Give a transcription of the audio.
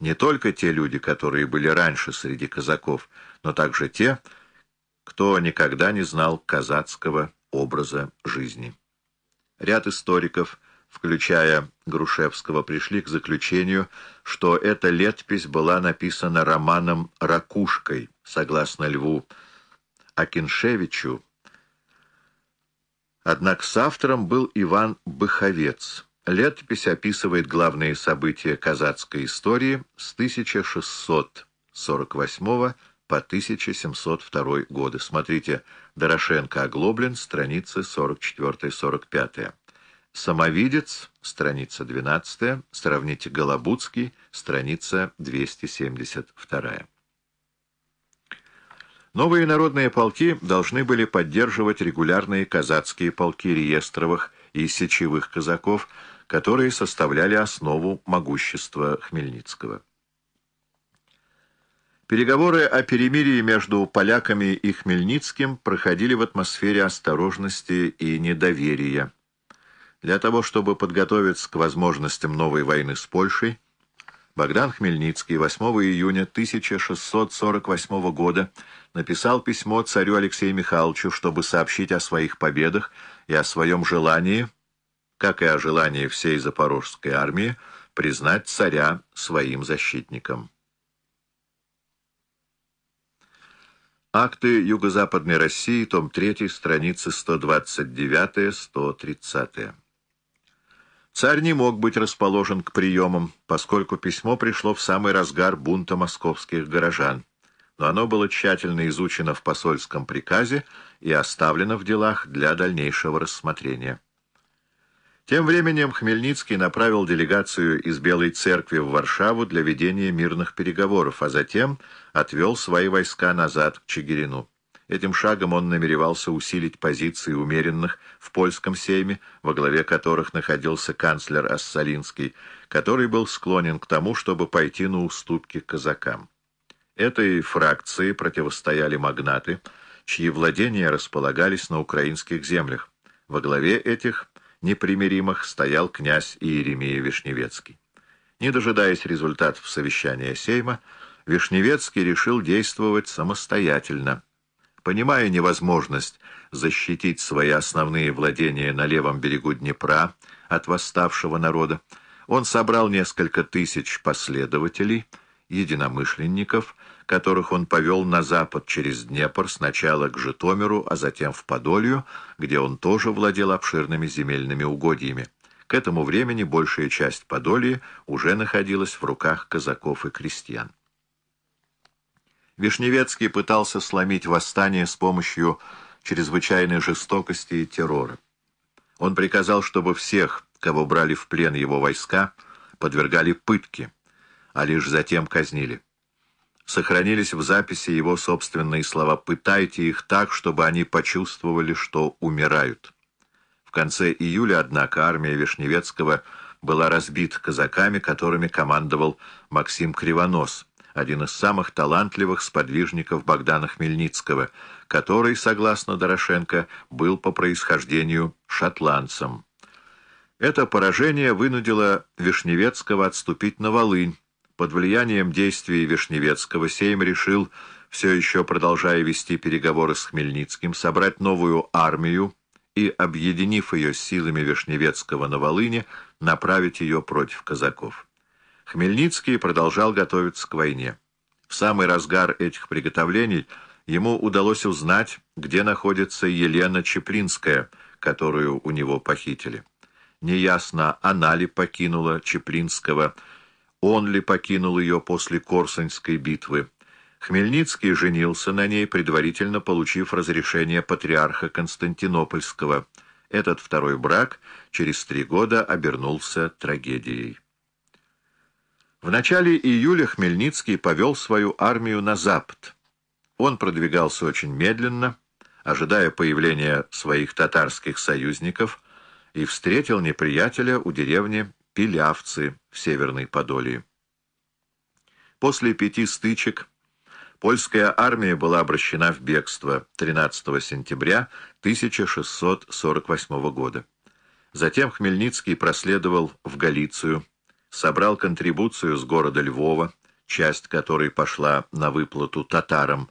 не только те люди, которые были раньше среди казаков, но также те, кто никогда не знал казацкого образа жизни. Ряд историков, включая Грушевского, пришли к заключению, что эта летопись была написана романом «Ракушкой», согласно Льву Акиншевичу, Однако с автором был Иван Быховец. Летопись описывает главные события казацкой истории с 1648 по 1702 годы. Смотрите Дорошенко-Оглоблен, страницы 44-45. Самовидец, страница 12, сравните Голобудский, страница 272. Новые народные полки должны были поддерживать регулярные казацкие полки реестровых и сечевых казаков, которые составляли основу могущества Хмельницкого. Переговоры о перемирии между поляками и Хмельницким проходили в атмосфере осторожности и недоверия. Для того, чтобы подготовиться к возможностям новой войны с Польшей, Богдан Хмельницкий 8 июня 1648 года написал письмо царю Алексею Михайловичу, чтобы сообщить о своих победах и о своем желании, как и о желании всей запорожской армии, признать царя своим защитником. Акты Юго-Западной России, том 3, страницы 129-130. Царь не мог быть расположен к приемам, поскольку письмо пришло в самый разгар бунта московских горожан, но оно было тщательно изучено в посольском приказе и оставлено в делах для дальнейшего рассмотрения. Тем временем Хмельницкий направил делегацию из Белой Церкви в Варшаву для ведения мирных переговоров, а затем отвел свои войска назад к Чигирину. Этим шагом он намеревался усилить позиции умеренных в польском сейме, во главе которых находился канцлер Ассалинский, который был склонен к тому, чтобы пойти на уступки казакам. Этой фракции противостояли магнаты, чьи владения располагались на украинских землях. Во главе этих непримиримых стоял князь Иеремия Вишневецкий. Не дожидаясь результатов совещания Сейма, Вишневецкий решил действовать самостоятельно – Понимая невозможность защитить свои основные владения на левом берегу Днепра от восставшего народа, он собрал несколько тысяч последователей, единомышленников, которых он повел на запад через Днепр сначала к Житомиру, а затем в Подолью, где он тоже владел обширными земельными угодьями. К этому времени большая часть Подолья уже находилась в руках казаков и крестьян. Вишневецкий пытался сломить восстание с помощью чрезвычайной жестокости и террора. Он приказал, чтобы всех, кого брали в плен его войска, подвергали пытке, а лишь затем казнили. Сохранились в записи его собственные слова «пытайте их так, чтобы они почувствовали, что умирают». В конце июля, однако, армия Вишневецкого была разбита казаками, которыми командовал Максим Кривонос – один из самых талантливых сподвижников Богдана Хмельницкого, который, согласно Дорошенко, был по происхождению шотландцем. Это поражение вынудило Вишневецкого отступить на Волынь. Под влиянием действий Вишневецкого Сейм решил, все еще продолжая вести переговоры с Хмельницким, собрать новую армию и, объединив ее с силами Вишневецкого на Волыне, направить ее против казаков. Хмельницкий продолжал готовиться к войне. В самый разгар этих приготовлений ему удалось узнать, где находится Елена Чеплинская, которую у него похитили. Неясно, она ли покинула Чеплинского, он ли покинул ее после Корсуньской битвы. Хмельницкий женился на ней, предварительно получив разрешение патриарха Константинопольского. Этот второй брак через три года обернулся трагедией. В начале июля Хмельницкий повел свою армию на запад. Он продвигался очень медленно, ожидая появления своих татарских союзников, и встретил неприятеля у деревни Пилявцы в Северной Подолии. После пяти стычек польская армия была обращена в бегство 13 сентября 1648 года. Затем Хмельницкий проследовал в Галицию, собрал контрибуцию с города Львова, часть которой пошла на выплату татарам